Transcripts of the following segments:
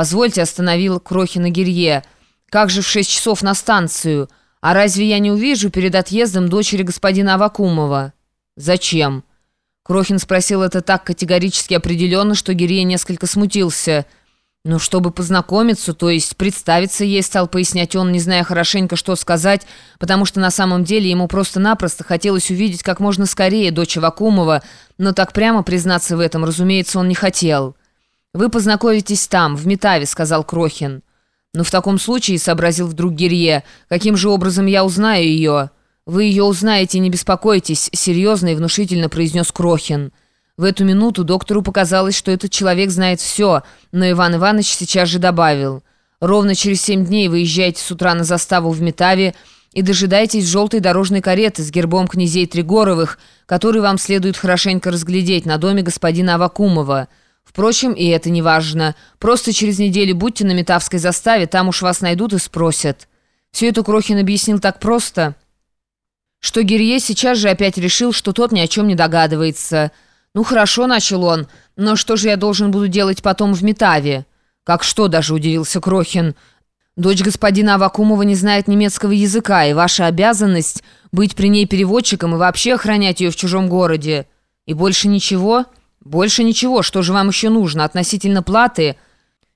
«Позвольте», — остановил Крохина Гирье. «Как же в шесть часов на станцию? А разве я не увижу перед отъездом дочери господина Авакумова?» «Зачем?» Крохин спросил это так категорически определенно, что Гирье несколько смутился. «Ну, чтобы познакомиться, то есть представиться ей», стал пояснять он, не зная хорошенько, что сказать, потому что на самом деле ему просто-напросто хотелось увидеть как можно скорее дочь Авакумова, но так прямо признаться в этом, разумеется, он не хотел. «Вы познакомитесь там, в Метаве», — сказал Крохин. «Но в таком случае», — сообразил вдруг Гирье, — «каким же образом я узнаю ее?» «Вы ее узнаете, не беспокойтесь», — серьезно и внушительно произнес Крохин. В эту минуту доктору показалось, что этот человек знает все, но Иван Иванович сейчас же добавил. «Ровно через семь дней выезжаете с утра на заставу в Метаве и дожидайтесь желтой дорожной кареты с гербом князей Тригоровых, который вам следует хорошенько разглядеть на доме господина Авакумова». Впрочем, и это не важно. Просто через неделю будьте на Метавской заставе, там уж вас найдут и спросят. Все это Крохин объяснил так просто, что Гирье сейчас же опять решил, что тот ни о чем не догадывается. «Ну хорошо», — начал он, — «но что же я должен буду делать потом в Метаве?» «Как что?» — даже удивился Крохин. «Дочь господина Авакумова не знает немецкого языка, и ваша обязанность — быть при ней переводчиком и вообще охранять ее в чужом городе. И больше ничего?» «Больше ничего. Что же вам еще нужно? Относительно платы...»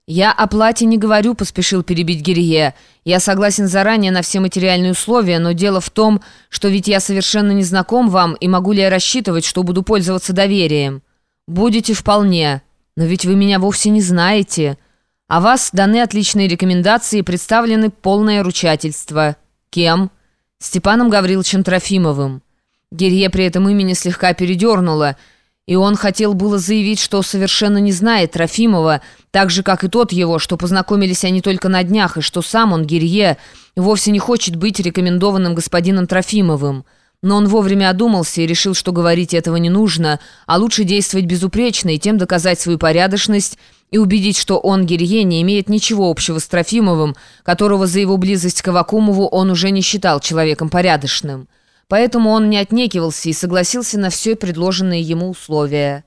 «Я о плате не говорю», — поспешил перебить Гирье. «Я согласен заранее на все материальные условия, но дело в том, что ведь я совершенно не знаком вам, и могу ли я рассчитывать, что буду пользоваться доверием?» «Будете вполне. Но ведь вы меня вовсе не знаете. А вас даны отличные рекомендации и представлены полное ручательство». «Кем?» «Степаном Гавриловичем Трофимовым». Гирье при этом имени слегка передернуло — и он хотел было заявить, что совершенно не знает Трофимова, так же, как и тот его, что познакомились они только на днях, и что сам он, Гирье, вовсе не хочет быть рекомендованным господином Трофимовым. Но он вовремя одумался и решил, что говорить этого не нужно, а лучше действовать безупречно и тем доказать свою порядочность и убедить, что он, Гирье, не имеет ничего общего с Трофимовым, которого за его близость к Авакумову он уже не считал человеком порядочным. Поэтому он не отнекивался и согласился на все предложенные ему условия.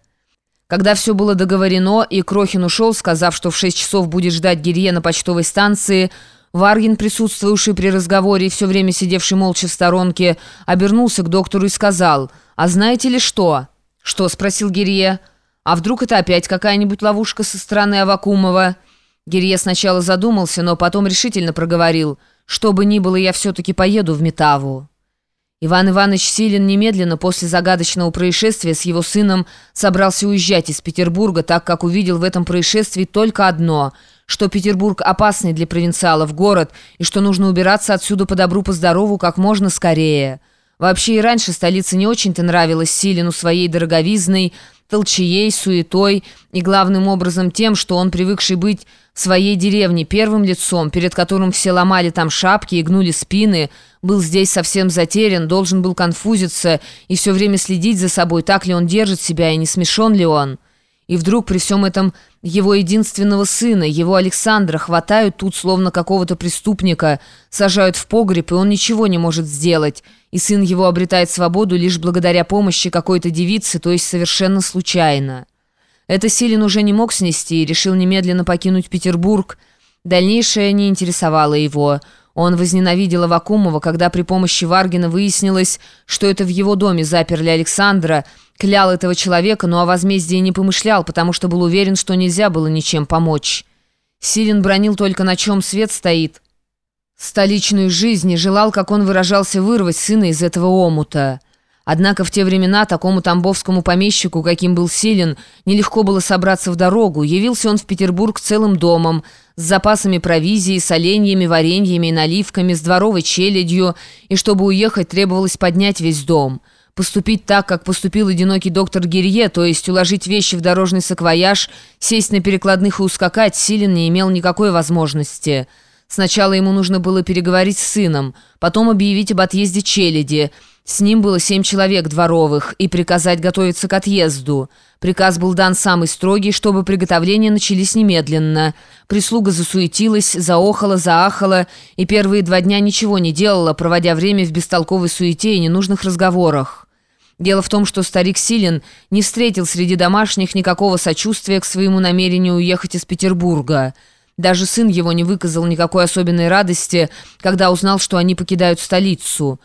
Когда все было договорено, и Крохин ушел, сказав, что в шесть часов будет ждать Гирье на почтовой станции, Варгин, присутствовавший при разговоре и все время сидевший молча в сторонке, обернулся к доктору и сказал, «А знаете ли что?» «Что?» — спросил Гирье. «А вдруг это опять какая-нибудь ловушка со стороны Авакумова?» Гирье сначала задумался, но потом решительно проговорил, «Что бы ни было, я все-таки поеду в Метаву». Иван Иванович Силин немедленно после загадочного происшествия с его сыном собрался уезжать из Петербурга, так как увидел в этом происшествии только одно, что Петербург опасный для провинциалов город и что нужно убираться отсюда по добру по здорову как можно скорее. Вообще и раньше столица не очень-то нравилась Силину своей дороговизной, толчеей, суетой и главным образом тем, что он, привыкший быть в своей деревне первым лицом, перед которым все ломали там шапки и гнули спины, был здесь совсем затерян, должен был конфузиться и все время следить за собой, так ли он держит себя и не смешон ли он. И вдруг при всем этом его единственного сына, его Александра, хватают тут словно какого-то преступника, сажают в погреб, и он ничего не может сделать, и сын его обретает свободу лишь благодаря помощи какой-то девицы, то есть совершенно случайно. Это Силин уже не мог снести и решил немедленно покинуть Петербург. Дальнейшее не интересовало его – он возненавидел Авакумова, когда при помощи Варгина выяснилось, что это в его доме заперли Александра, клял этого человека, но о возмездии не помышлял, потому что был уверен, что нельзя было ничем помочь. Силин бронил только на чем свет стоит. Столичную жизнь и желал, как он выражался, вырвать сына из этого омута. Однако в те времена такому тамбовскому помещику, каким был Силин, нелегко было собраться в дорогу. Явился он в Петербург целым домом, с запасами провизии, соленьями, вареньями и наливками, с дворовой челядью, и чтобы уехать, требовалось поднять весь дом. Поступить так, как поступил одинокий доктор Гирье, то есть уложить вещи в дорожный саквояж, сесть на перекладных и ускакать, Силин не имел никакой возможности. Сначала ему нужно было переговорить с сыном, потом объявить об отъезде челяди – с ним было семь человек дворовых, и приказать готовиться к отъезду. Приказ был дан самый строгий, чтобы приготовления начались немедленно. Прислуга засуетилась, заохала, заахала, и первые два дня ничего не делала, проводя время в бестолковой суете и ненужных разговорах. Дело в том, что старик Силин не встретил среди домашних никакого сочувствия к своему намерению уехать из Петербурга – Даже сын его не выказал никакой особенной радости, когда узнал, что они покидают столицу.